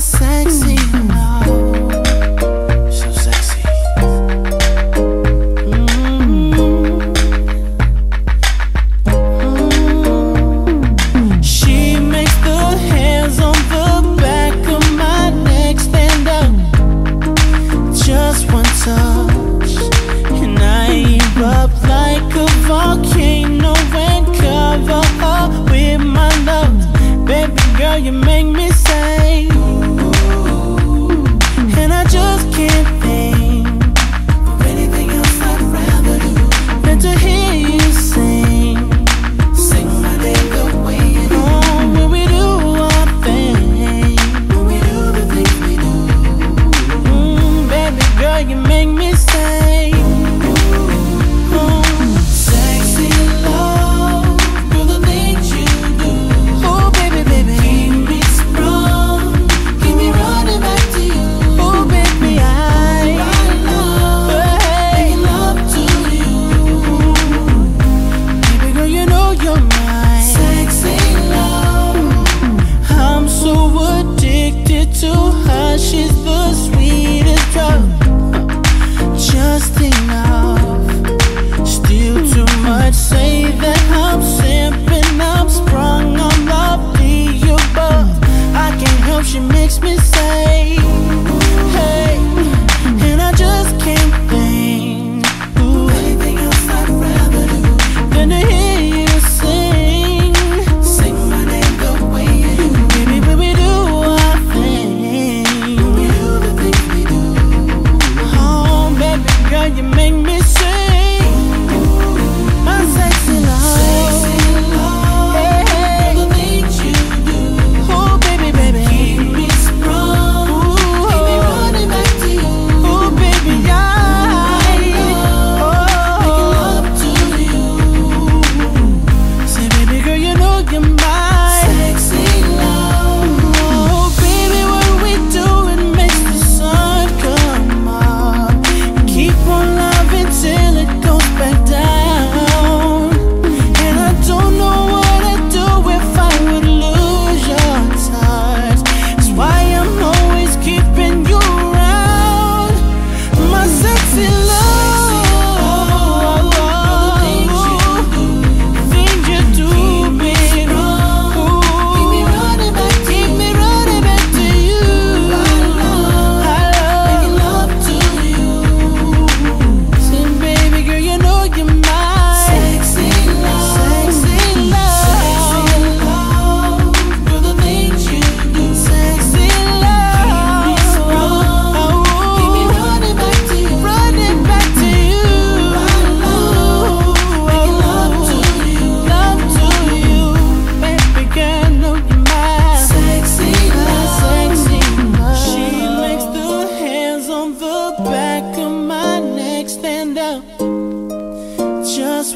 sexy.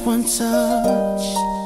One touch